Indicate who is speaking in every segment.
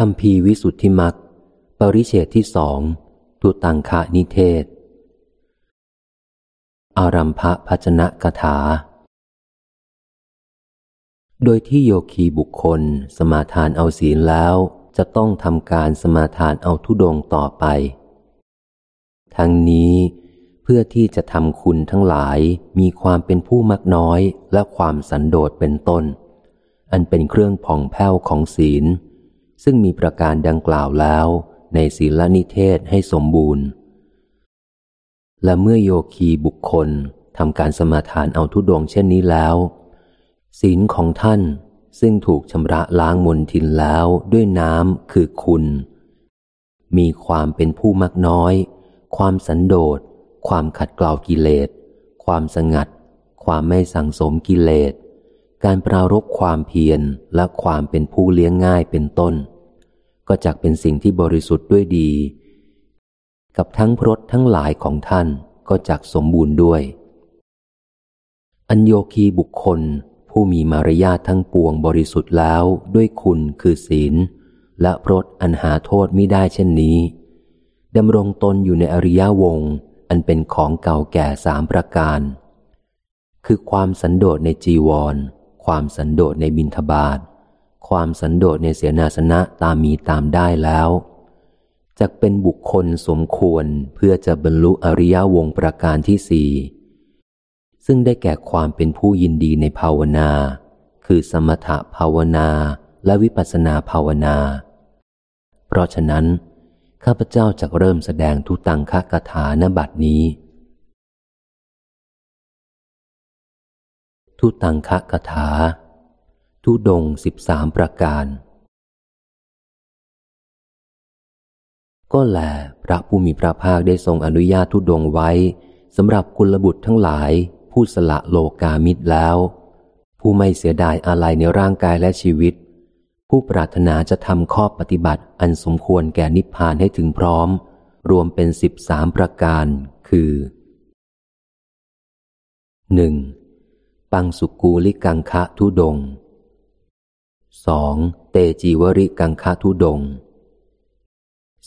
Speaker 1: คำพีวิสุทธิมักปริเชตที่สองตุตังคะนิเทศ อารัมภพัชนะกถา โดยที่โยคีบุคคลสมาทานเอาศีลแล้วจะต้องทำการสมาทานเอาทุดงต่อไป ทั้งนี้เพื่อที่จะทำคุณทั้งหลายมีความเป็นผู้มักน้อยและความสันโดษเป็นต้น อันเป็นเครื่องผ่องแผ้วของศีล ซึ่งมีประการดังกล่าวแล้วในศีลนิเทศให้สมบูรณ์ และเมื่อโยคีบุคคลทำการสมาทานเอาทุดงเช่นนี้แล้ว ศีลของท่านซึ่งถูกชำระล้างมนทินแล้วด้วยน้ำคือคุณ มีความเป็นผู้มักน้อย ความสันโดษ ความขัดเกลากิเลส ความสงัด ความไม่สังสมกิเลส การปรารบความเพียรและความเป็นผู้เลี้ยงง่ายเป็นต้น ก็จักเป็นสิ่งที่บริสุทธิ์ด้วยดี กับทั้งพรตทั้งหลายของท่านก็จักสมบูรณ์ด้วย อัญโยคีบุคคล ผู้มีมารยาททั้งปวงบริสุทธิ์แล้วด้วยคุณคือศีล และพรตอันหาโทษมิได้เช่นนี้ดำรงตนอยู่ในอริยวงศ์อันเป็นของเก่าแก่สามประการ คือความสันโดษในจีวร ความสันโดษในบินทบาท ความสันโดษในเสนาสนะตามมีตามได้แล้วจะเป็นบุคคลสมควรเพื่อจะบรรลุอริยวงประการที่สี่ซึ่งได้แก่ความเป็นผู้ยินดีในภาวนา คือสมถภาวนาและวิปัสนาภาวนา เพราะฉะนั้น ข้าพเจ้าจะเริ่มแสดงทุตังคกถานบัดนี้ ทุตังคะกถา ทุดงสิบสามประการ ก็แลพระผู้มีพระภาคได้ทรงอนุญาตทุดงไว้สำหรับกุลบุตรทั้งหลายผู้สละโลกามิตรแล้ว ผู้ไม่เสียดายอะไรในร่างกายและชีวิต ผู้ปรารถนาจะทำข้อปฏิบัติอันสมควรแก่นิพพานให้ถึงพร้อม รวมเป็นสิบสามประการ คือหนึ่ง ปังสุกูลิกังคะทุดงสองเตจีวริกังคะทุดง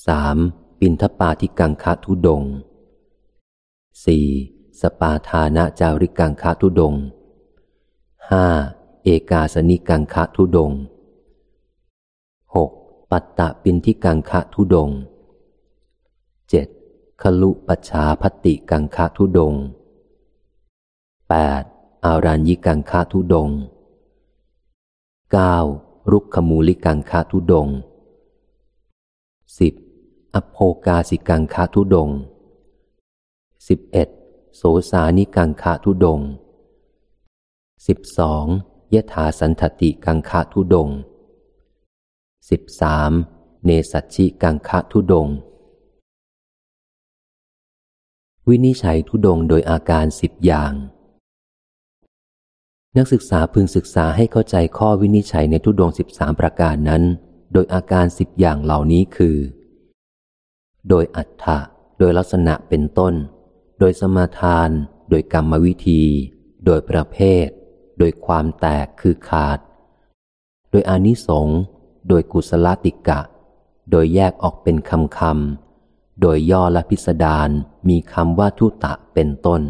Speaker 1: สามปินทปาทิกังคะทุดงสี่สปาทานะจาริกังคาทุดงห้าเอกาสนิกังคาทุดงหกปัตตะปินทิกังคาทุดงเจ็ดขลุปชาพติกังคาทุดงแปด อารัญญิกังคาทุดงเก้ารุกขมูลิกังคาทุดงสิบอโภกาสิกังคาทุดงสิบเอ็ดโสสานิกังคะทุดงสิบสองยถาสันทติกังคะทุดงสิบสามเนสัชิกังคะทุดง วินิจฉัยทุดงโดยอาการสิบอย่าง นักศึกษาพึงศึกษาให้เข้าใจข้อวินิจฉัยในทุดงสิบสามประการนั้น โดยอาการสิบอย่างเหล่านี้คือ โดยอัฏฐะโดยลักษณะเป็นต้น โดยสมาทาน โดยกรรมวิธี โดยประเภท โดยความแตกคือขาด โดยอนิสงส์โดยกุศลติกะ โดยแยกออกเป็นคำคำโดยย่อและพิสดารมีคำว่าทุตะเป็นต้น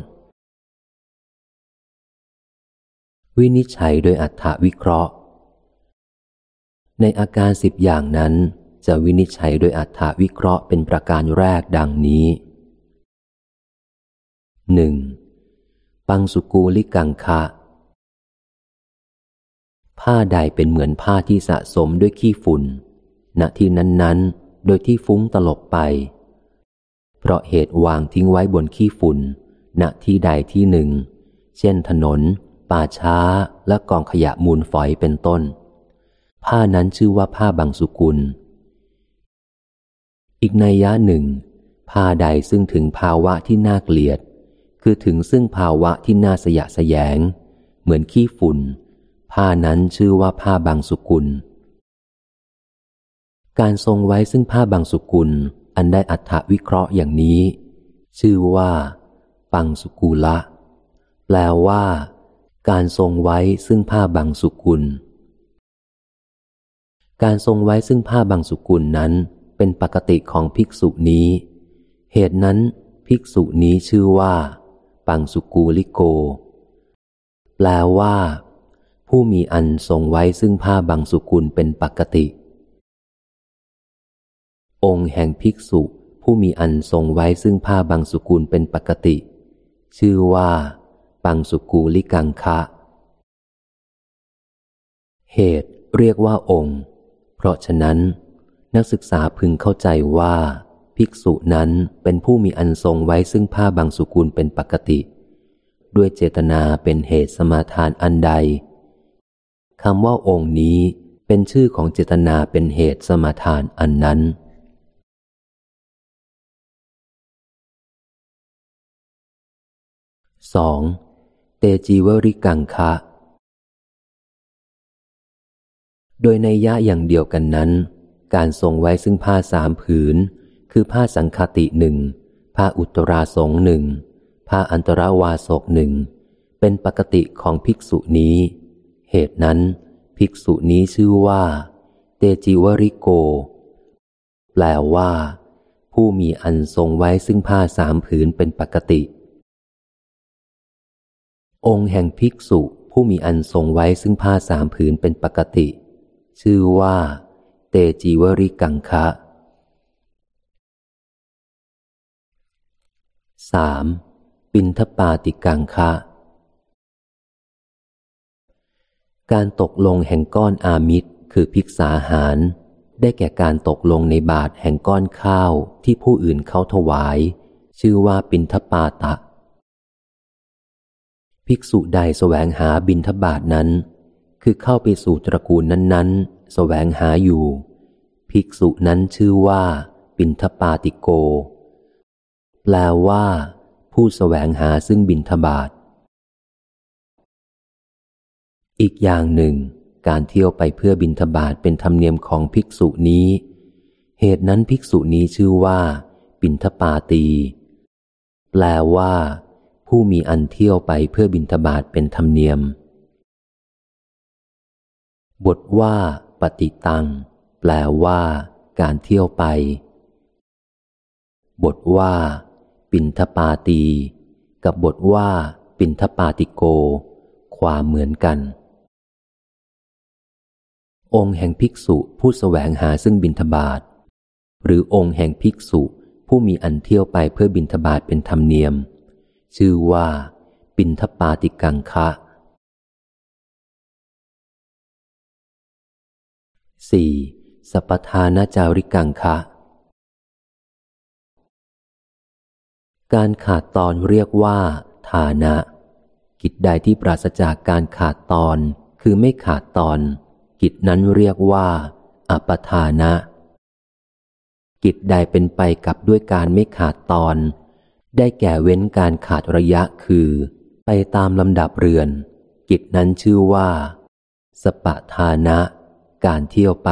Speaker 1: วินิจฉัยโดยอัฏฐวิเคราะห์ ในอาการสิบอย่างนั้น จะวินิจฉัยโดยอัฏฐวิเคราะห์เป็นประการแรกดังนี้หนึ่งปังสุกูลิกังคะ ผ้าใดเป็นเหมือนผ้าที่สะสมด้วยขี้ฝุ่น ณที่นั้นๆ โดยที่ฟุ้งตลบไป เพราะเหตุวางทิ้งไว้บนขี้ฝุ่น ณที่ใดที่หนึ่ง เช่นถนน ป่าช้าและกองขยะมูลฝอยเป็นต้น ผ้านั้นชื่อว่าผ้าบางสุกุล อีกในยะหนึ่ง ผ้าใดซึ่งถึงภาวะที่น่าเกลียด คือถึงซึ่งภาวะที่น่าสยะสยง เหมือนขี้ฝุ่น ผ้านั้นชื่อว่าผ้าบางสุกุล การทรงไว้ซึ่งผ้าบางสุกุล อันได้อัฐวิเคราะห์อย่างนี้ ชื่อว่า ปังสุกุละแปลว่า การทรงไว้ซึ่งผ้าบางสุกุล การทรงไว้ซึ่งผ้าบางสุกุลนั้น เป็นปกติของภิกษุนี้ เหตุนั้นภิกษุนี้ชื่อว่าปังสุกูลิโก แปลว่า ผู้มีอันทรงไว้ซึ่งผ้าบางสุกุลเป็นปกติ องค์แห่งภิกษุผู้มีอันทรงไว้ซึ่งผ้าบางสุกุลเป็นปกติ ชื่อว่า ปังสุกูลิกังคะ เหตุเรียกว่าองค์ เพราะฉะนั้น นักศึกษาพึงเข้าใจว่า ภิกษุนั้นเป็นผู้มีอันทรงไว้ซึ่งผ้าบางสุกุลเป็นปกติ ด้วยเจตนาเป็นเหตุสมาทานอันใดคำว่าองค์นี้เป็นชื่อของเจตนาเป็นเหตุสมาทานอันนั้นสอง เตจีวริกังคะ โดยในยะอย่างเดียวกันนั้น การทรงไว้ซึ่งผ้าสามผืน คือผ้าสังคติหนึ่งผ้าอุตราสงหนึ่งผ้าอันตรวาสกหนึ่งเป็นปกติของภิกษุนี้ เหตุนั้นภิกษุนี้ชื่อว่า เตจิวริโก แปลว่า ผู้มีอันทรงไว้ซึ่งผ้าสามผืนเป็นปกติ องค์แห่งภิกษุผู้มีอันทรงไว้ซึ่งผ้าสามผืนเป็นปกติ ชื่อว่า เตจีวริกังคะสามปินทปาติกังคะ การตกลงแห่งก้อนอามิตรคือภิกษาหาร ได้แก่การตกลงในบาทแห่งก้อนข้าวที่ผู้อื่นเขาถวาย ชื่อว่าปินทปาตะ ภิกษุใดแสวงหาบินทบาทนั้น คือเข้าไปสู่ตระกูลนั้นๆ แสวงหาอยู่ ภิกษุนั้นชื่อว่าบินทปาติโก แปลว่า ผู้แสวงหาซึ่งบินทบาท อีกอย่างหนึ่ง การเที่ยวไปเพื่อบินทบาทเป็นธรรมเนียมของภิกษุนี้ เหตุนั้นภิกษุนี้ชื่อว่า บินทปาตี แปลว่า ผู้มีอันเที่ยวไปเพื่อบินทบาทเป็นธรรมเนียม บทว่า ปฏิตัง แปลว่า การเที่ยวไป บทว่า ปินทปาตี กับบทว่า ปินทปาติโก ความเหมือนกัน องค์แห่งภิกษุผู้สแสวงหาซึ่งบินทบาทหรือองค์แห่งภิกษุผู้มีอันเที่ยวไปเพื่อบินทบาทเป็นธรรมเนียม ชื่อว่า ปินทปาติกังคะสี่สัพทานาจาริกังคะ การขาดตอนเรียกว่า ฐานะ กิจใดที่ปราศจากการขาดตอน คือไม่ขาดตอน กิจนั้นเรียกว่า อัปทานะ กิจใดเป็นไปกับด้วยการไม่ขาดตอน ได้แก่เว้นการขาดระยะคือ ไปตามลำดับเรือน กิจนั้นชื่อว่า สปะทานะ การเที่ยวไป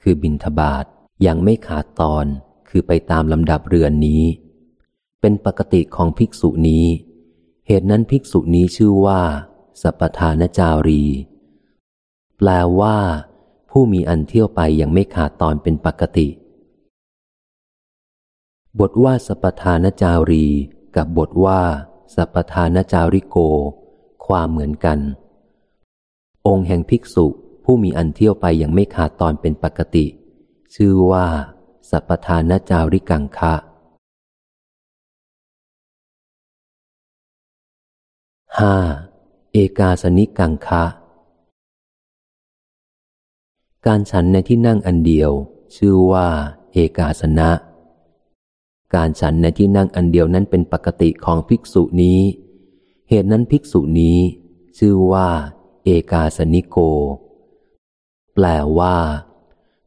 Speaker 1: คือบินทบาทยังไม่ขาดตอนคือไปตามลำดับเรือนนี้ เป็นปกติของภิกษุนี้ เหตุนั้นภิกษุนี้ชื่อว่า สปทานจารี แปลว่า ผู้มีอันเที่ยวไปยังไม่ขาดตอนเป็นปกติ บทว่าสัปทานจารี กับบทว่าสัปทานจาริโก ความเหมือนกัน องค์แห่งภิกษุผู้มีอันเที่ยวไปยังไม่ขาดตอนเป็นปกติ ชื่อว่า สัปทานจาริกังคะห้าเอกาสนิกังคะ การฉันในที่นั่งอันเดียว ชื่อว่า เอกาสนะ การฉันในที่นั่งอันเดียวนั้นเป็นปกติของภิกษุนี้ เหตุนั้นภิกษุนี้ ชื่อว่า เอกาสนิโก แปลว่า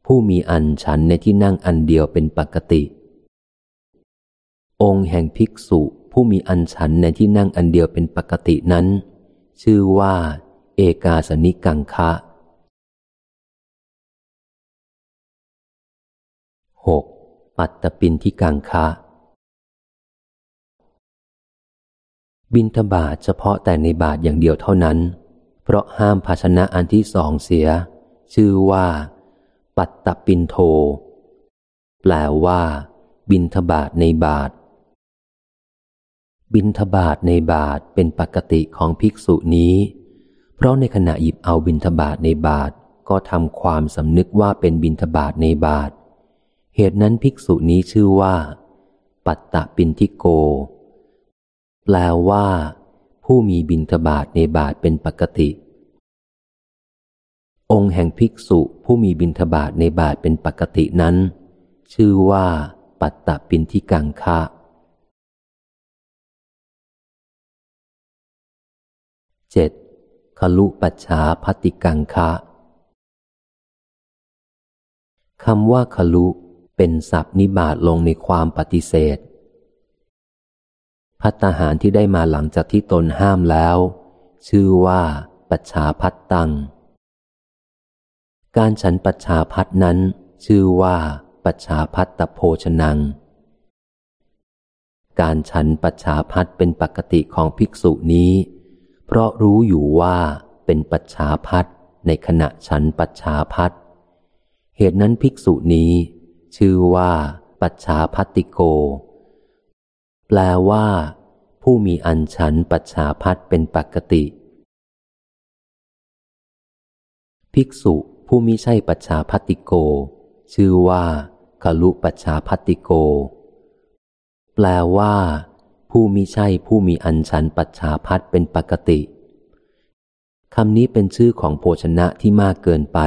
Speaker 1: ผู้มีอันฉันในที่นั่งอันเดียวเป็นปกติ องค์แห่งภิกษุผู้มีอันฉันในที่นั่งอันเดียวเป็นปกตินั้น ชื่อว่า เอกาสนิกังคะหก ปัตตปินที่กังคะ บินทบาทเฉพาะแต่ในบาทอย่างเดียวเท่านั้น เพราะห้ามภาชนะอันที่สองเสีย ชื่อว่าปปัตตปินโท แปลว่า บินทบาทในบาท บินทบาทในบาทเป็นปกติของภิกษุนี้ เพราะในขณะหยิบเอาบินทบาทในบาทก็ทำความสำนึกว่าเป็นบินทบาทในบาท เหตุนั้นภิกษุนี้ชื่อว่า ปัตตปินทิโก แปลว่า ผู้มีบินทบาทในบาทเป็นปกติ องค์แห่งภิกษุผู้มีบินทบาทในบาทเป็นปกตินั้น ชื่อว่า ปัตตปินทิกังคะเจ็ดขลุปัจฉาพัติกังคะคำว่าขลุ เป็นศัพท์นิบาตลงในความปฏิเสธ พัตหารที่ได้มาหลังจากที่ตนห้ามแล้ว ชื่อว่าปัจฉาพัตตัง การฉันปัจฉาพัตนั้น ชื่อว่าปัจฉาพัตตโภชนัง การฉันปัจฉาพัตเป็นปกติของภิกษุนี้ เพราะรู้อยู่ว่าเป็นปัจฉาพัตในขณะฉันปัจฉาพัตเหตุนั้นภิกษุนี้ ชื่อว่า ปัจฉาพัติโก แปลว่า ผู้มีอันฉันปัจฉาพัดเป็นปกติ ภิกษุผู้มิใช่ปัจฉาพัติโก ชื่อว่าขลุปัจฉาพัติโก แปลว่า ผู้มิใช่ผู้มีอันฉันปัจฉาพัดเป็นปกติคำนี้เป็นชื่อของโภชนะที่มากเกินไป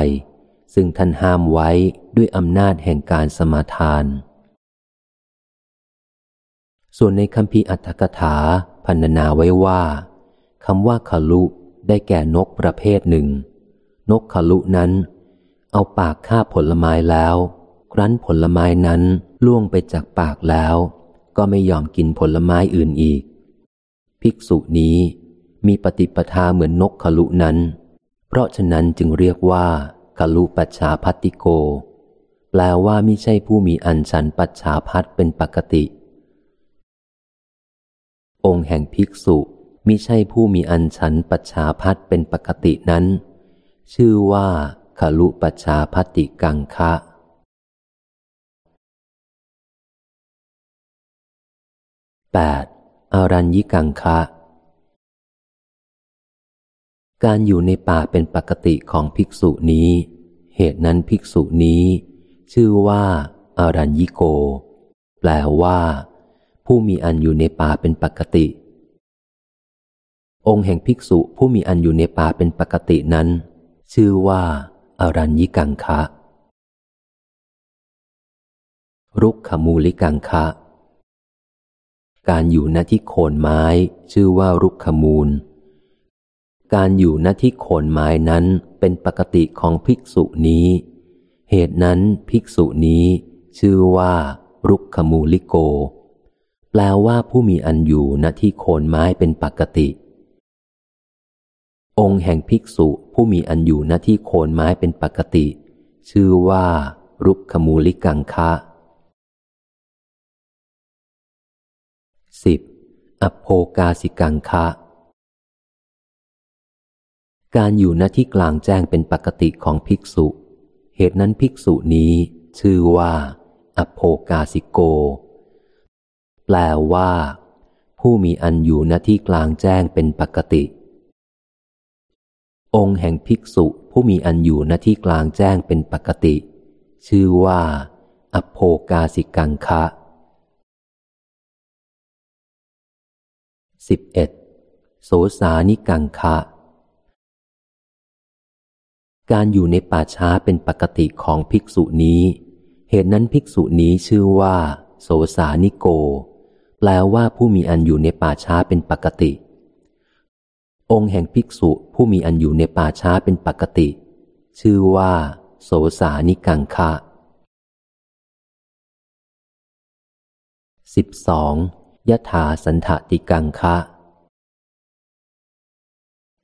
Speaker 1: ซึ่งท่านห้ามไว้ด้วยอำนาจแห่งการสมาทาน ส่วนในคำพีอัตถกถาพันนาไว้ว่าคำว่าขลุได้แก่นกประเภทหนึ่ง นกขลุนั้น เอาปากคาบผลไม้แล้ว ครั้นผลไม้นั้นล่วงไปจากปากแล้ว ก็ไม่ยอมกินผลไม้อื่นอีก ภิกษุนี้มีปฏิปทาเหมือนนกขลุนั้น เพราะฉะนั้นจึงเรียกว่า คลุปัจฉาพัติโก แปลว่าไม่ใช่ผู้มีอันชันปัจฉาพัดเป็นปกติ องค์แห่งภิกษุมิใช่ผู้มีอันชันปัจฉาพัดเป็นปกตินั้น ชื่อว่าขลุปัจฉาพัติกังคะแปดอรัญญิกังคะ การอยู่ในป่าเป็นปกติของภิกษุนี้ เหตุนั้นภิกษุนี้ ชื่อว่าอารัญญิโก แปลว่า ผู้มีอันอยู่ในป่าเป็นปกติ องค์แห่งภิกษุผู้มีอันอยู่ในป่าเป็นปกตินั้น ชื่อว่าอารัญญิกังคะ รุกขมูลิกังคะ การอยู่ณที่โคนไม้ ชื่อว่ารุกขมูล การอยู่ณที่โคนไม้นั้นเป็นปกติของภิกษุนี้ เหตุนั้นภิกษุนี้ ชื่อว่ารุกขมูลิโก แปลว่าผู้มีอันอยู่ณที่โคนไม้เป็นปกติ องค์แห่งภิกษุผู้มีอันอยู่ณที่โคนไม้เป็นปกติ ชื่อว่า รุกขมูลิกังคะสิบอโภกาสิกังคะ การอยู่ณที่กลางแจ้งเป็นปกติของภิกษุ เหตุนั้นภิกษุนี้ชื่อว่า อโภกาสิโก แปลว่า ผู้มีอันอยู่ณที่กลางแจ้งเป็นปกติ องค์แห่งภิกษุผู้มีอันอยู่ณที่กลางแจ้งเป็นปกติ ชื่อว่า อโภกาสิกังคะสิบเอ็ดโสสานิกังคะ การอยู่ในป่าช้าเป็นปกติของภิกษุนี้ เหตุนั้นภิกษุนี้ชื่อว่า โสสานิโก แปลว่าผู้มีอันอยู่ในป่าช้าเป็นปกติ องค์แห่งภิกษุผู้มีอันอยู่ในป่าช้าเป็นปกติ ชื่อว่า โสสานิกังคะสิบสองยถาสันถติกังคะ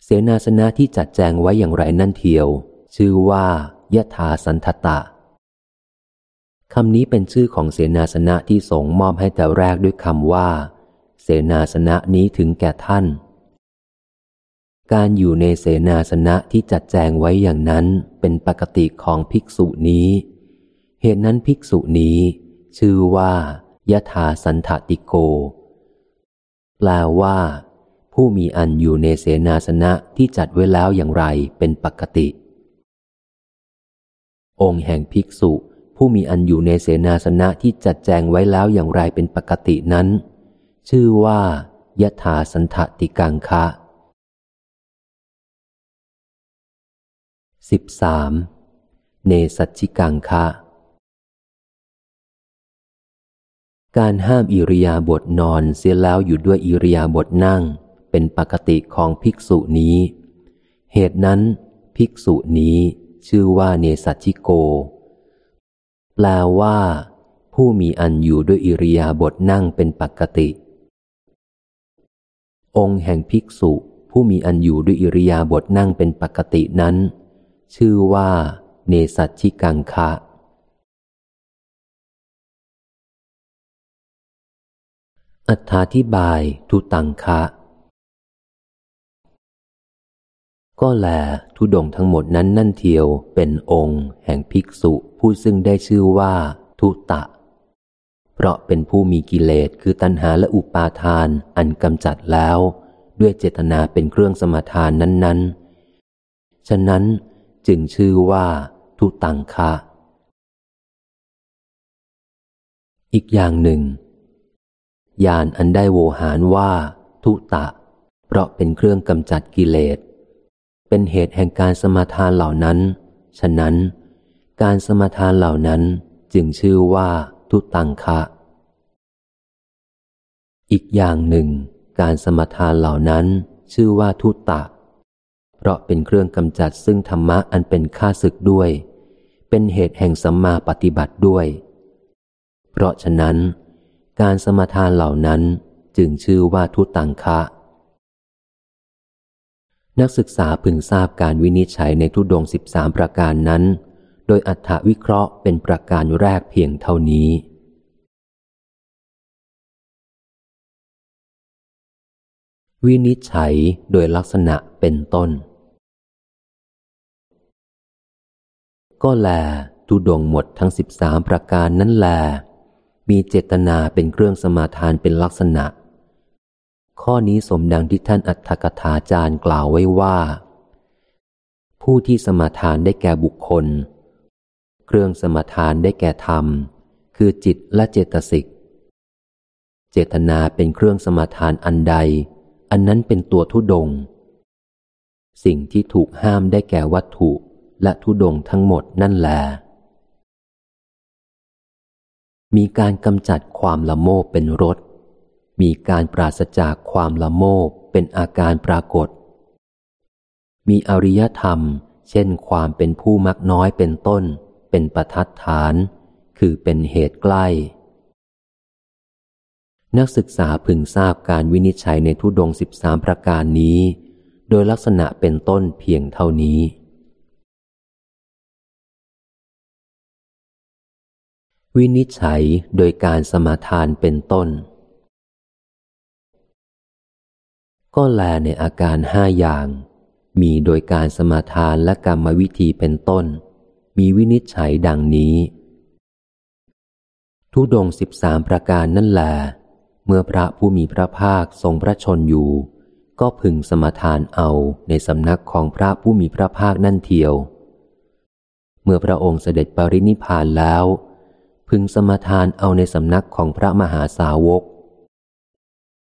Speaker 1: เสนาสนะที่จัดแจงไว้อย่างไรนั่นเทียว ชื่อว่ายะถาสันทตะคำนี้เป็นชื่อของเสนาสนะที่สงมอบให้แต่แรกด้วยคำว่า เสนาสนะนี้ถึงแก่ท่าน การอยู่ในเสนาสนะที่จัดแจงไว้อย่างนั้นเป็นปกติของภิกษุนี้ เหตุนั้นภิกษุนี้ ชื่อว่ายะถาสันทติโก แปลว่า ผู้มีอันอยู่ในเสนาสนะที่จัดไว้แล้วอย่างไรเป็นปกติ องค์แห่งภิกษุ ผู้มีอันอยู่ในเสนาสนะที่จัดแจงไว้แล้วอย่างไรเป็นปกตินั้น ชื่อว่ายถาสันทติกังคะสิบสามเนสัจิกังคะ การห้ามอิริยาบถนอนเสียแล้วอยู่ด้วยอิริยาบถนั่ง เป็นปกติของภิกษุนี้ เหตุนั้น ภิกษุนี้ ชื่อว่าเนสัจจิโก แปลว่า ผู้มีอันอยู่ด้วยอิริยาบถนั่งเป็นปกติ องค์แห่งภิกษุ ผู้มีอันอยู่ด้วยอิริยาบถนั่งเป็นปกตินั้น ชื่อว่า เนสัชิกังคะอัธาธิบายทุตังคะ ก็แลทุดงทั้งหมดนั้นนั่นเทียวเป็นองค์ แห่งภิกษุผู้ซึ่งได้ชื่อว่า ทุตะ เพราะเป็นผู้มีกิเลสคือตัณหาและอุปาทานอันกำจัดแล้ว ด้วยเจตนาเป็นเครื่องสมทานนั้นๆ ฉะนั้นจึงชื่อว่า ทุตังคะอีกอย่างหนึ่งยานอันได้โวหารว่า ทุตะ เพราะเป็นเครื่องกำจัดกิเลส เป็นเหตุแห่งการสมาทานเหล่านั้น ฉะนั้น การสมาทานเหล่านั้นจึงชื่อว่าทุตังคะ อีกอย่างหนึ่ง การสมาทานเหล่านั้นชื่อว่าทุตะ เพราะเป็นเครื่องกำจัดซึ่งธรรมะอันเป็นค่าศึกด้วย เป็นเหตุแห่งสัมมาปฏิบัติด้วย เพราะฉะนั้น การสมาทานเหล่านั้นจึงชื่อว่าทุตังคะ นักศึกษาพึงทราบการวินิจฉัยในทุดงสิบสามประการนั้น โดยอัฏฐวิเคราะห์เป็นประการแรกเพียงเท่านี้ วินิจฉัยโดยลักษณะเป็นต้น ก็แลทุดงหมดทั้งสิบสามประการนั้นแล มีเจตนาเป็นเครื่องสมาทานเป็นลักษณะ ข้อนี้สมดังที่ท่านอัฏฐกถาจารย์กล่าวไว้ว่า ผู้ที่สมาทานได้แก่บุคคล เครื่องสมาทานได้แก่ธรรม คือจิตและเจตสิก เจตนาเป็นเครื่องสมาทานอันใด อันนั้นเป็นตัวทุดง สิ่งที่ถูกห้ามได้แก่วัตถุและทุดงทั้งหมดนั่นแลมีการกำจัดความละโมบเป็นรส มีการปราศจากความละโมบเป็นอาการปรากฏ มีอริยธรรม เช่นความเป็นผู้มักน้อยเป็นต้น เป็นประทัดฐาน คือเป็นเหตุใกล้ นักศึกษาพึงทราบการวินิจฉัยในทุดงสิบสามประการนี้ โดยลักษณะเป็นต้นเพียงเท่านี้ วินิจฉัยโดยการสมาทานเป็นต้น ก็แลในอาการห้าอย่าง มีโดยการสมาทานและกรรมวิธีเป็นต้น มีวินิจฉัยดังนี้ ทุดงสิบสามประการนั่นแหลเมื่อพระผู้มีพระภาคทรงพระชนอยู่ ก็พึงสมาทานเอาในสำนักของพระผู้มีพระภาคนั่นเทียว เมื่อพระองค์เสด็จปรินิพานแล้ว พึงสมาทานเอาในสำนักของพระมหาสาวก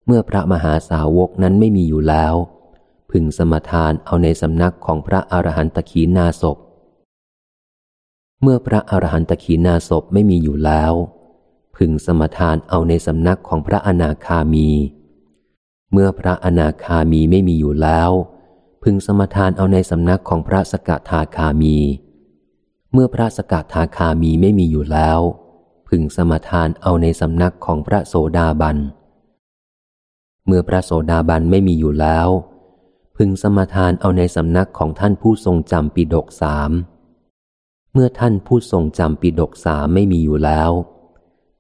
Speaker 1: เมื่อพระมหาสาวกนั้นไม่มีอยู่แล้ว พึงสมทานเอาในสำนักของพระอรหันตขีนาศพ เมื่อพระอรหันตขีนาศพไม่มีอยู่แล้ว พึงสมทานเอาในสำนักของพระอนาคามี เมื่อพระอนาคามีไม่มีอยู่แล้ว พึงสมทานเอาในสำนักของพระสกทาคามี เมื่อพระสกทาคามีไม่มีอยู่แล้ว พึงสมทานเอาในสำนักของพระโสดาบัน เมื่อพระโสดาบันไม่มีอยู่แล้ว พึงสมทานเอาในสำนักของท่านผู้ทรงจำปีดกสาม เมื่อท่านผู้ทรงจำปีดกสามไม่มีอยู่แล้ว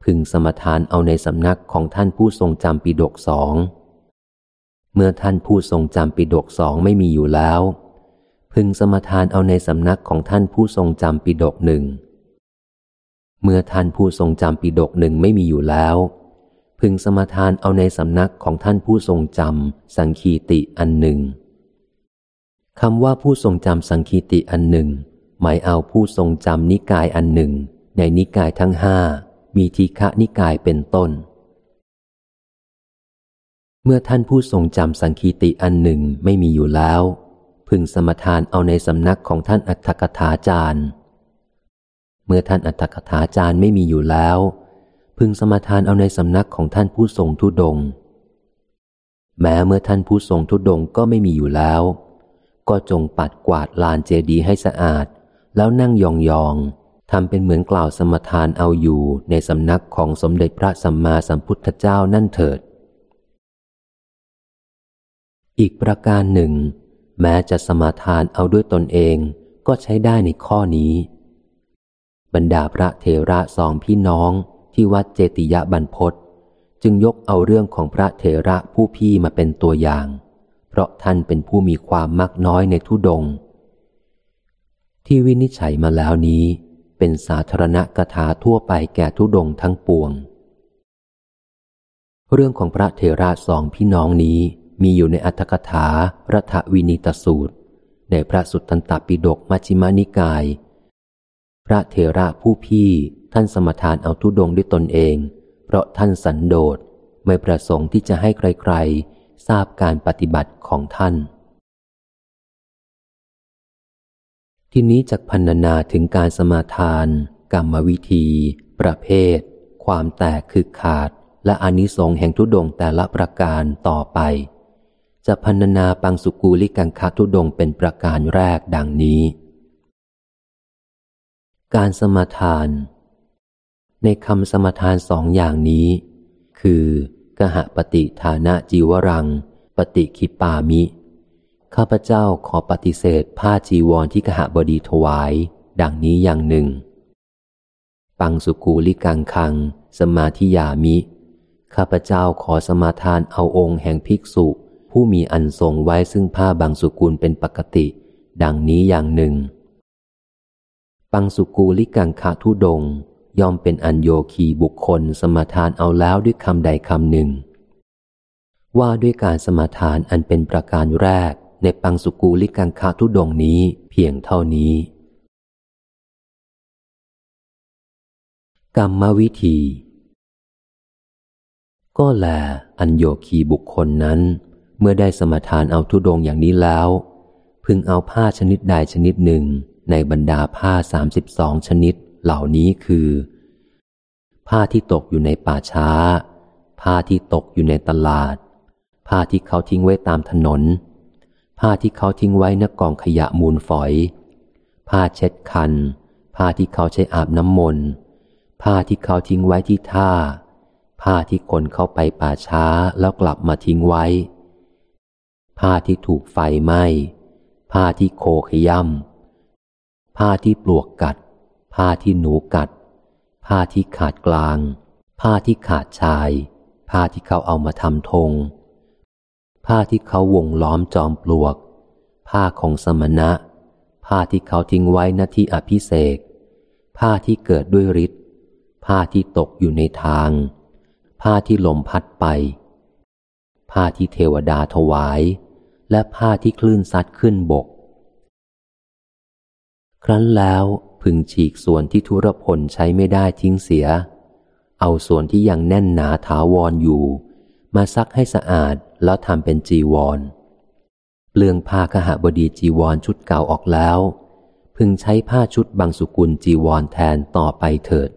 Speaker 1: พึงสมทานเอาในสำนักของท่านผู้ทรงจำปีดกสองเมื่อท่านผู้ทรงจำปิดกสองไม่มีอยู่แล้ว พึงสมทานเอาในสำนักของท่านผู้ทรงจำปิดกหนึ่งเมื่อท่านผู้ทรงจำปิดกหนึ่งไม่มีอยู่แล้ว พึงสมทานเอาในสำนักของท่านผู้ทรงจำสังคีติอันหนึ่งคำว่าผู้ทรงจำสังคีติอันหนึ่ง หมายเอาผู้ทรงจำนิกายอันหนึ่ง ในนิกายทั้งห้ามีทีฆะนิกายเป็นต้น เมื่อท่านผู้ทรงจำสังคีติอันหนึ่งไม่มีอยู่แล้ว พึงสมทานเอาในสำนักของท่านอัตถกถาจารย์ เมื่อท่านอัตถกถาจารย์ไม่มีอยู่แล้ว พึงสมทานเอาในสำนักของท่านผู้ทรงทุดง แม้เมื่อท่านผู้ทรงทุดงก็ไม่มีอยู่แล้ว ก็จงปัดกวาดลานเจดีย์ให้สะอาด แล้วนั่งยองๆทำเป็นเหมือนกล่าวสมทานเอาอยู่ในสำนักของสมเด็จพระสัมมาสัมพุทธเจ้านั่นเถิด อีกประการหนึ่ง แม้จะสมาทานเอาด้วยตนเองก็ใช้ได้ในข้อนี้ บรรดาพระเทระสองพี่น้อง ที่วัดเจติยบันพศจึงยกเอาเรื่องของพระเทระผู้พี่มาเป็นตัวอย่าง เพราะท่านเป็นผู้มีความมักน้อยในทุดง ที่วินิจฉัยมาแล้วนี้เป็นสาธารณกถาทั่วไปแก่ทุดงทั้งปวง เรื่องของพระเทระสองพี่น้องนี้มีอยู่ในอัตถกถารัฐวินิตสูตร ในพระสุตตันตปิฎกมัชฌิมานิกาย พระเทระผู้พี่ ท่านสมทานเอาทุดงด้วยตนเอง เพราะท่านสันโดษไม่ประสงค์ที่จะให้ใครๆ ทราบการปฏิบัติของท่าน ทีนี้จากพันนาถึงการสมาทาน กรรมวิธี ประเภท ความแตกคือขาด และอนิสงส์แห่งทุดงแต่ละประการต่อไป จะพันนาปังสุกูลิกังคทุดงเป็นประการแรกดังนี้ การสมาทาน ในคำสมทานสองอย่างนี้ คือกหปฏิฐานะจีวรัง ปฏิคิปามิ ข้าพเจ้าขอปฏิเสธผ้าจีวรที่กหบดีถวาย ดังนี้อย่างหนึ่ง ปังสุกูลิกังคัง สมาธิยามิ ข้าพเจ้าขอสมาทานเอาองค์แห่งภิกษุ ผู้มีอันทรงไว้ซึ่งผ้าบางสุกุลเป็นปกติ ดังนี้อย่างหนึ่ง ปังสุกูลิกังคาทุดง ย่อมเป็นอันโยคีบุคคลสมาทานเอาแล้วด้วยคำใดคำหนึ่ง ว่าด้วยการสมาทานอันเป็นประการแรกในปังสุกูลิกังคาทุดงนี้เพียงเท่านี้ กรรมวิธี ก็แลอันโยคีบุคคลนั้น เมื่อได้สมาทานเอาทุดงอย่างนี้แล้ว พึงเอาผ้าชนิดใดชนิดหนึ่งในบรรดาผ้าสามสิบสองชนิด เหล่านี้คือ ผ้าที่ตกอยู่ในป่าช้า ผ้าที่ตกอยู่ในตลาด ผ้าที่เขาทิ้งไว้ตามถนน ผ้าที่เขาทิ้งไว้นกองขยะมูลฝอย ผ้าเช็ดคัน ผ้าที่เขาใช้อาบน้ำมนต์ ผ้าที่เขาทิ้งไว้ที่ท่า ผ้าที่คนเข้าไปป่าช้าแล้วกลับมาทิ้งไว้ ผ้าที่ถูกไฟไหม้ ผ้าที่โคขย่ำผ้าที่ปลวกกัด ผ้าที่หนูกัด ผ้าที่ขาดกลาง ผ้าที่ขาดชาย ผ้าที่เขาเอามาทำธงผ้าที่เขาวงล้อมจอมปลวก ผ้าของสมณะ ผ้าที่เขาทิ้งไว้ณที่อภิเษกผ้าที่เกิดด้วยฤทธิ์ผ้าที่ตกอยู่ในทาง ผ้าที่ลมพัดไป ผ้าที่เทวดาถวาย และผ้าที่คลื่นซัดขึ้นบก ครั้นแล้ว พึงฉีกส่วนที่ทุรพลใช้ไม่ได้ทิ้งเสีย เอาส่วนที่ยังแน่นหนาถาวรออยู่ มาซักให้สะอาดแล้วทำเป็นจีวร เปลืองผ้าขหบดีจีวรชุดเก่าออกแล้ว พึงใช้ผ้าชุดบางสุกุลจีวรแทนต่อไปเถิด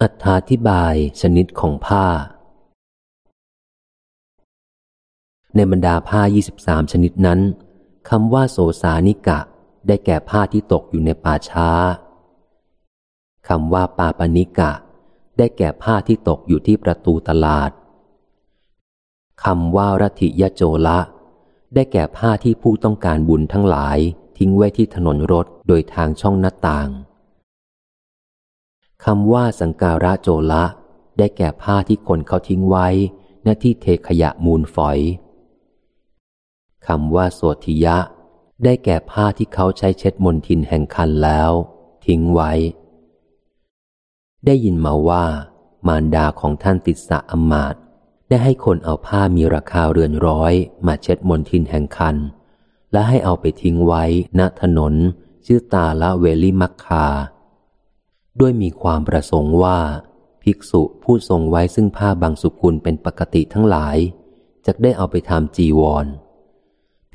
Speaker 1: อัธาธิบายชนิดของผ้าในบรรดาผ้า 23 ชนิดนั้น คำว่าโสสานิกะ ได้แก่ผ้าที่ตกอยู่ในป่าช้าคำว่าปาปนิกะ ได้แก่ผ้าที่ตกอยู่ที่ประตูตลาดคำว่ารัติยโจละ ได้แก่ผ้าที่ผู้ต้องการบุญทั้งหลาย ทิ้งไว้ที่ถนนรถโดยทางช่องหน้าต่างคำว่าสังการะโจละ ได้แก่ผ้าที่คนเขาทิ้งไว้หน้าที่เทขยะมูลฝอย คำว่าโสธิยะ ได้แก่ผ้าที่เขาใช้เช็ดมนทินแห่งคันแล้ว ทิ้งไว้ ได้ยินมาว่า มารดาของท่านติสสะอมาตได้ให้คนเอาผ้ามีราคาเรือนร้อยมาเช็ดมนทินแห่งคัน และให้เอาไปทิ้งไว้ณถนน ชื่อตาละเวลิมักคา ด้วยมีความประสงค์ว่า ภิกษุผู้ทรงไว้ซึ่งผ้าบางสุกุลเป็นปกติทั้งหลายจะได้เอาไปทำจีวร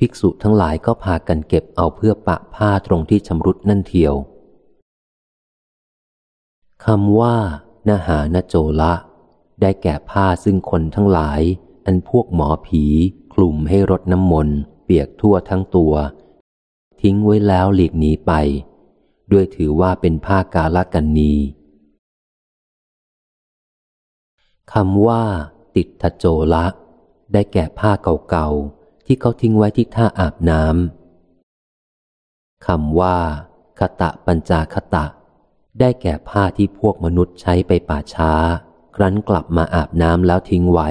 Speaker 1: ภิกษุทั้งหลายก็พากันเก็บเอาเพื่อปะผ้าตรงที่ชำรุดนั่นเทียวคำว่านหานโจละ ได้แก่ผ้าซึ่งคนทั้งหลาย อันพวกหมอผีคลุมให้รดน้ำมนต์เปียกทั่วทั้งตัว ทิ้งไว้แล้วหลีกหนีไป ด้วยถือว่าเป็นผ้ากาลกันนีคำว่า ติดทโจละ ได้แก่ผ้าเก่าๆ ที่เขาทิ้งไว้ที่ท่าอาบน้ำคำว่าคตะปัญจาคตะ ได้แก่ผ้าที่พวกมนุษย์ใช้ไปป่าช้า ครั้นกลับมาอาบน้ำแล้วทิ้งไว้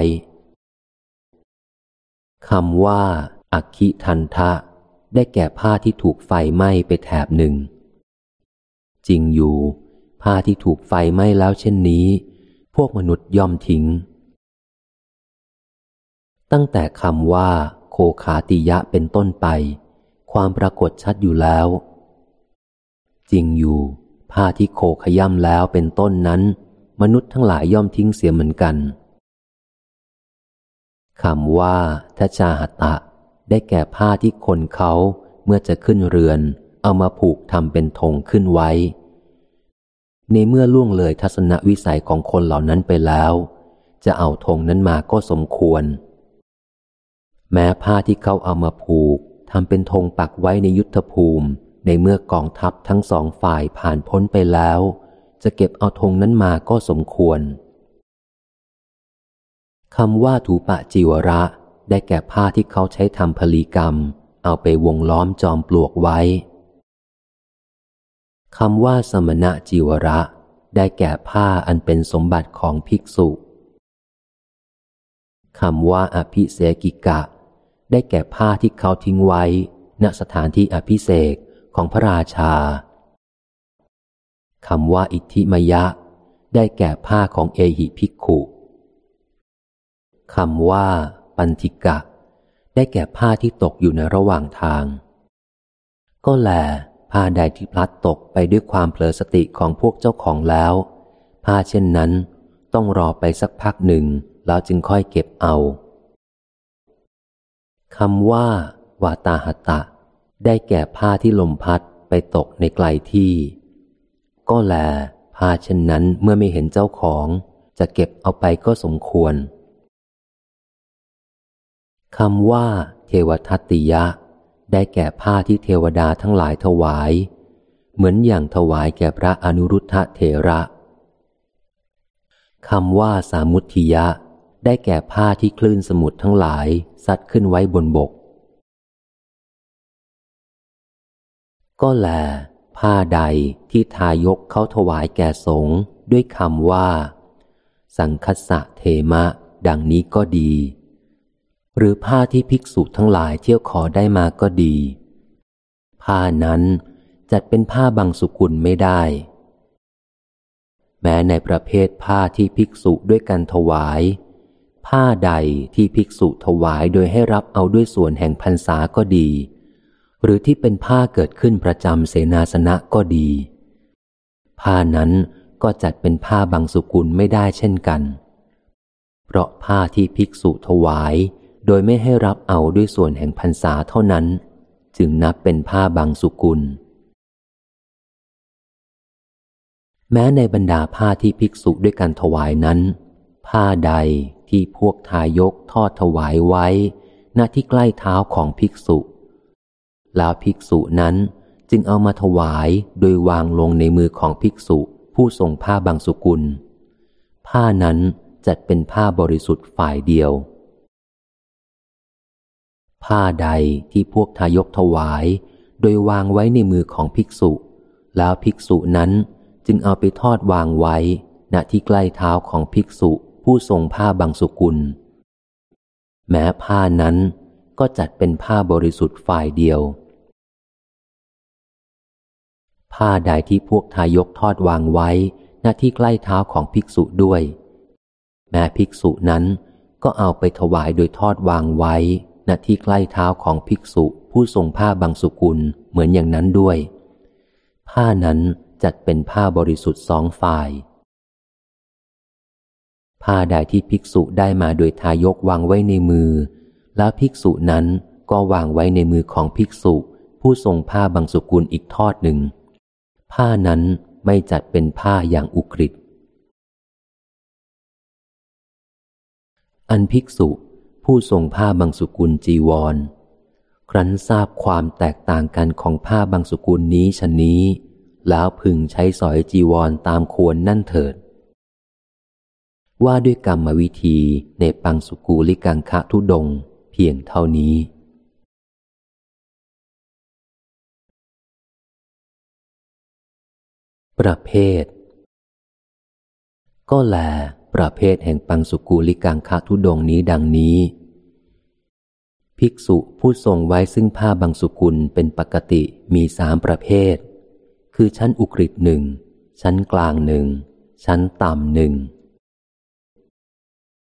Speaker 1: คำว่า อักขิทันทะ ได้แก่ผ้าที่ถูกไฟไหม้ไปแถบหนึ่ง จริงอยู่ ผ้าที่ถูกไฟไหม้แล้วเช่นนี้ พวกมนุษย์ย่อมทิ้ง ตั้งแต่คำว่า โคขาติยะเป็นต้นไป ความปรากฏชัดอยู่แล้ว จริงอยู่ ผ้าที่โคขย่ำแล้วเป็นต้นนั้น มนุษย์ทั้งหลายย่อมทิ้งเสียเหมือนกันคำว่าทัชาหตะ ได้แก่ผ้าที่คนเขาเมื่อจะขึ้นเรือน เอามาผูกทำเป็นธงขึ้นไว้ ในเมื่อล่วงเลยทัศนวิสัยของคนเหล่านั้นไปแล้ว จะเอาธงนั้นมาก็สมควร แม้ผ้าที่เขาเอามาผูกทำเป็นธงปักไว้ในยุทธภูมิ ในเมื่อกองทัพทั้งสองฝ่ายผ่านพ้นไปแล้ว จะเก็บเอาธงนั้นมาก็สมควรคำว่าถูปะจิวระ ได้แก่ผ้าที่เขาใช้ทำผลีกรรม เอาไปวงล้อมจอมปลวกไว้คำว่าสมณะจิวระ ได้แก่ผ้าอันเป็นสมบัติของภิกษุคำว่าอภิเสกิกะ ได้แก่ผ้าที่เขาทิ้งไว้ ณสถานที่อภิเสกของพระราชาคำว่าอิทธิมยะ ได้แก่ผ้าของเอหิภิกขุคำว่า ปันธิกะ ได้แก่ผ้าที่ตกอยู่ในระหว่างทาง ก็แล ผ้าใดที่พลัดตกไปด้วยความเผลอสติของพวกเจ้าของแล้ว ผ้าเช่นนั้น ต้องรอไปสักพักหนึ่งแล้วจึงค่อยเก็บเอา คำว่า วาตาหตะ ได้แก่ผ้าที่ลมพัดไปตกในไกลที่ ก็แล ผ้าเช่นนั้นเมื่อไม่เห็นเจ้าของ จะเก็บเอาไปก็สมควรคำว่า เทวทัตติยะ ได้แก่ผ้าที่เทวดาทั้งหลายถวาย เหมือนอย่างถวายแก่พระอนุรุทธะเทระคำว่าสามุทิยะ ได้แก่ผ้าที่คลื่นสมุทรทั้งหลายซัดขึ้นไว้บนบก ก็แล ผ้าใดที่ทายกเขาถวายแก่สงด้วยคำว่า สังคสสะเทมะ ดังนี้ก็ดี หรือผ้าที่ภิกษุทั้งหลายเที่ยวขอได้มาก็ดี ผ้านั้นจัดเป็นผ้าบางสุกุลไม่ได้ แม้ในประเภทผ้าที่ภิกษุด้วยกันถวาย ผ้าใดที่ภิกษุถวายโดยให้รับเอาด้วยส่วนแห่งพรรษาก็ดี หรือที่เป็นผ้าเกิดขึ้นประจำเสนาสนะก็ดี ผ้านั้นก็จัดเป็นผ้าบางสุกุลไม่ได้เช่นกัน เพราะผ้าที่ภิกษุถวายโดยไม่ให้รับเอาด้วยส่วนแห่งพรรษาเท่านั้น จึงนับเป็นผ้าบางสุกุล แม้ในบรรดาผ้าที่ภิกษุด้วยการถวายนั้น ผ้าใด ที่พวกทายกทอดถวายไว้หน้าที่ใกล้เท้าของภิกษุ แล้วภิกษุนั้นจึงเอามาถวายโดยวางลงในมือของภิกษุผู้ทรงผ้าบางสุกุล ผ้านั้นจัดเป็นผ้าบริสุทธิ์ฝ่ายเดียว ผ้าใดที่พวกทายกถวาย โดยวางไว้ในมือของภิกษุ แล้วภิกษุนั้นจึงเอาไปทอดวางไว้ณที่ใกล้เท้าของภิกษุ ผู้ทรงผ้าบางสุกุล แม้ผ้านั้นก็จัดเป็นผ้าบริสุทธิ์ฝ่ายเดียว ผ้าใดที่พวกทายกทอดวางไว้ณที่ใกล้เท้าของภิกษุด้วย แม้ภิกษุนั้นก็เอาไปถวายโดยทอดวางไว้ณที่ใกล้เท้าของภิกษุผู้ทรงผ้าบางสุกุลเหมือนอย่างนั้นด้วย ผ้านั้นจัดเป็นผ้าบริสุทธิ์สองฝ่าย ผ้าใดที่ภิกษุได้มาโดยทายกวางไว้ในมือ แล้วภิกษุนั้นก็วางไว้ในมือของภิกษุ ผู้ทรงผ้าบางสุกุลอีกทอดหนึ่ง ผ้านั้นไม่จัดเป็นผ้าอย่างอุกฤษอันภิกษุ ผู้ทรงผ้าบางสุกุลจีวร ครั้นทราบความแตกต่างกันของผ้าบางสุกุลนี้ชนนี้ แล้วพึงใช้สอยจีวรตามควรนั่นเถิด ว่าด้วยกรรมวิธีในปังสุกูลิกังคะทุดงเพียงเท่านี้ ประเภท ก็แล ประเภทแห่งปังสุกูลิกังคะทุดงนี้ดังนี้ ภิกษุผู้ทรงไว้ซึ่งผ้าบางสุกุลเป็นปกติมีสามประเภท คือชั้นอุกฤษหนึ่งชั้นกลางหนึ่งชั้นต่ำหนึ่ง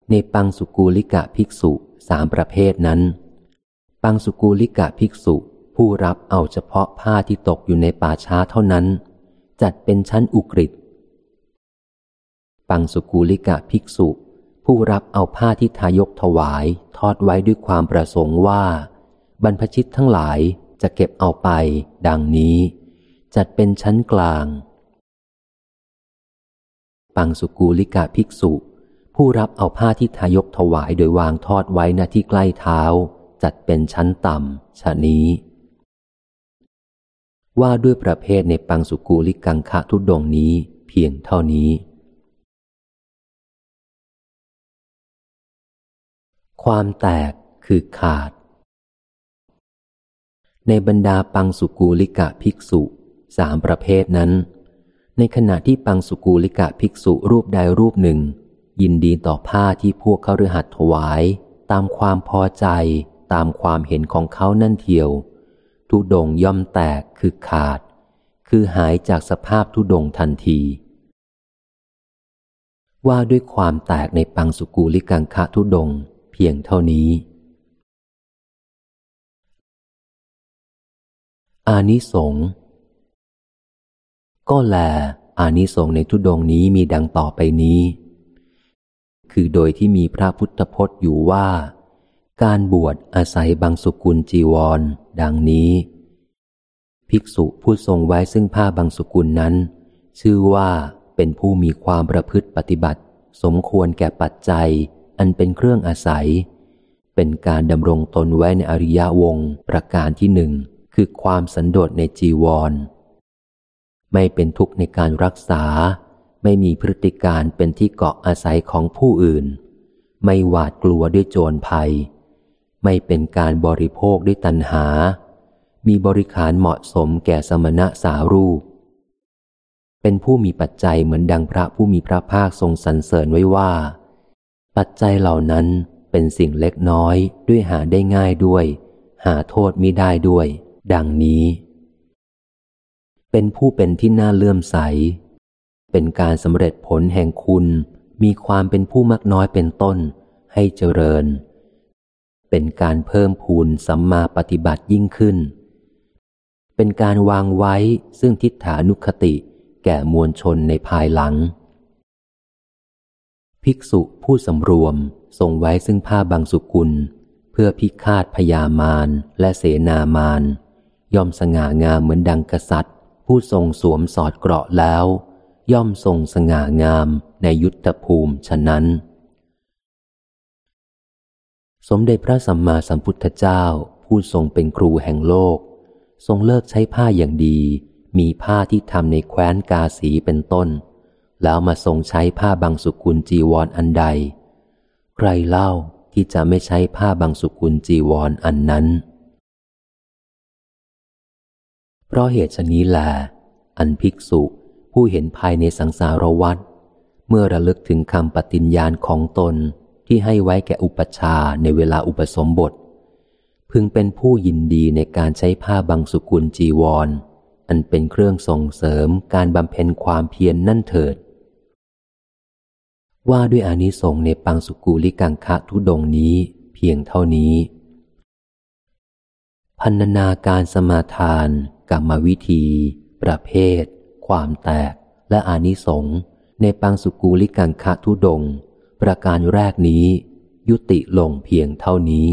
Speaker 1: ในปังสุกูลิกะภิกษุสามประเภทนั้น ปังสุกูลิกะภิกษุผู้รับเอาเฉพาะผ้าที่ตกอยู่ในป่าช้าเท่านั้น จัดเป็นชั้นอุกฤษปังสุกูลิกะภิกษุ ผู้รับเอาผ้าที่ทายกถวายทอดไว้ด้วยความประสงค์ว่า บรรพชิตทั้งหลายจะเก็บเอาไป ดังนี้ จัดเป็นชั้นกลาง ปังสุกูลิกะภิกษุ ผู้รับเอาผ้าที่ทายกถวายโดยวางทอดไว้ณที่ใกล้เท้า จัดเป็นชั้นต่ำชะนี้ ว่าด้วยประเภทในปังสุกูลิกังคะทุดงนี้เพียงเท่านี้ ความแตกคือขาด ในบรรดาปังสุกูลิกะภิกษุสามประเภทนั้น ในขณะที่ปังสุกูลิกะภิกษุรูปใดรูปหนึ่ง ยินดีต่อผ้าที่พวกเขาฤหัสถวาย ตามความพอใจตามความเห็นของเขานั่นเทียว ทุดงย่อมแตกคือขาด คือหายจากสภาพทุดงทันที ว่าด้วยความแตกในปังสุกูลิกังคะทุดงเพียงเท่านี้ อานิสงก็แลอานิสงในทุดงนี้มีดังต่อไปนี้ คือโดยที่มีพระพุทธพจน์อยู่ว่า การบวชอาศัยบางสุกุลจีวร ดังนี้ ภิกษุผู้ทรงไว้ซึ่งผ้าบางสุกุลนั้น ชื่อว่าเป็นผู้มีความประพฤติปฏิบัติ สมควรแก่ปัจจัย อันเป็นเครื่องอาศัย เป็นการดำรงตนไว้ในอริยวงประการที่หนึ่งคือความสันโดษในจีวร ไม่เป็นทุกข์ในการรักษา ไม่มีพฤติการเป็นที่เกาะอาศัยของผู้อื่น ไม่หวาดกลัวด้วยโจรภัย ไม่เป็นการบริโภคด้วยตัณหา มีบริขารเหมาะสมแก่สมณะสารูป เป็นผู้มีปัจจัยเหมือนดังพระผู้มีพระภาคทรงสรรเสริญไว้ว่า ปัจจัยเหล่านั้นเป็นสิ่งเล็กน้อยด้วยหาได้ง่ายด้วย หาโทษมิได้ด้วย ดังนี้ เป็นผู้เป็นที่น่าเลื่อมใส เป็นการสำเร็จผลแห่งคุณ มีความเป็นผู้มักน้อยเป็นต้น ให้เจริญ เป็นการเพิ่มพูนสัมมาปฏิบัติยิ่งขึ้น เป็นการวางไว้ซึ่งทิฏฐานุคติแก่มวลชนในภายหลัง ภิกษุผู้สำรวมทรงไว้ซึ่งผ้าบางสุกุล เพื่อพิคาดพยามารและเสนามารย่อมสง่างามเหมือนดังกษัตริย์ ผู้ทรงสวมสอดเกราะแล้ว ย่อมทรงสง่างามในยุทธภูมิฉะนั้น สมเด็จพระสัมมาสัมพุทธเจ้าผู้ทรงเป็นครูแห่งโลก ทรงเลิกใช้ผ้าอย่างดี มีผ้าที่ทำในแคว้นกาสีเป็นต้น แล้วมาทรงใช้ผ้าบางสุกุลจีวรออันใด ใครเล่าที่จะไม่ใช้ผ้าบางสุกุลจีวรออันนั้น เพราะเหตุชนี้แลอันภิกษุ ผู้เห็นภายในสังสารวัฏเมื่อระลึกถึงคำปฏิญญาณของตนที่ให้ไว้แก่อุปชาในเวลาอุปสมบท พึงเป็นผู้ยินดีในการใช้ผ้าบางสุกุลจีวร อันเป็นเครื่องส่งเสริมการบำเพ็ญความเพียรนนั่นเถิด ว่าด้วยอานิสงส์ในปังสุกูลิกังคะทุดงนี้เพียงเท่านี้ พันนาการสมาทาน กรรมวิธี ประเภท ความแตกและอานิสงส์ในปังสุกูลิกังคะทุดง ประการแรกนี้ ยุติลงเพียงเท่านี้